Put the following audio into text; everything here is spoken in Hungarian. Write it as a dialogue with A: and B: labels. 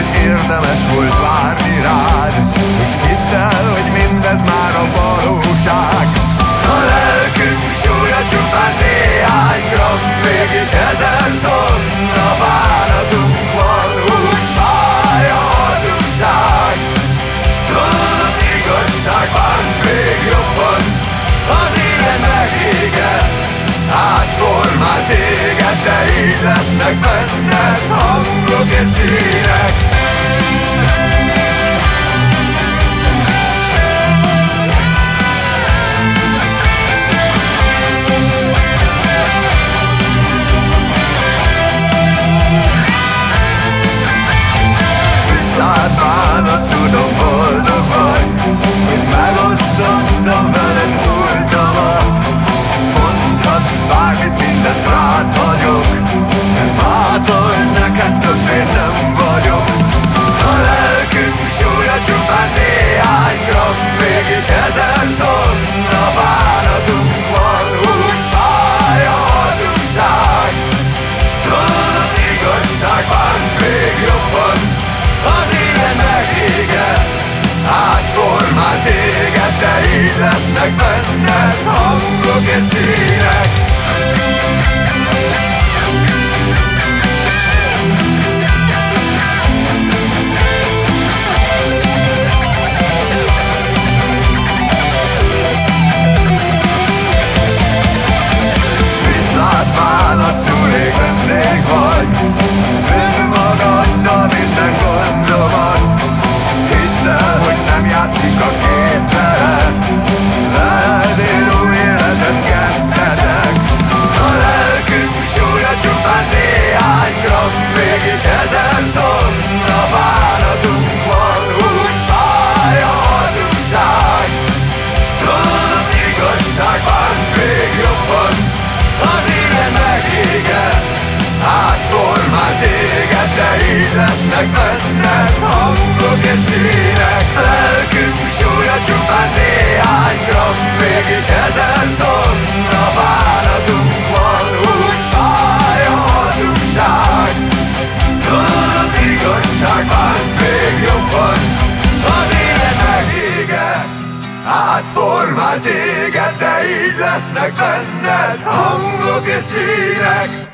A: érdemes volt várni rád. És hidd el, hogy mindez már lesznek benned hangok és színek lesznek benned hangok és színek Lelkünk súlya csupán néhány gram Mégis ezer tonna bánatunk van. Úgy fáj a hazugság Talán az igazság bánt még jobban. Az élet megéget Átformál téged, de így lesznek benned hangok és színek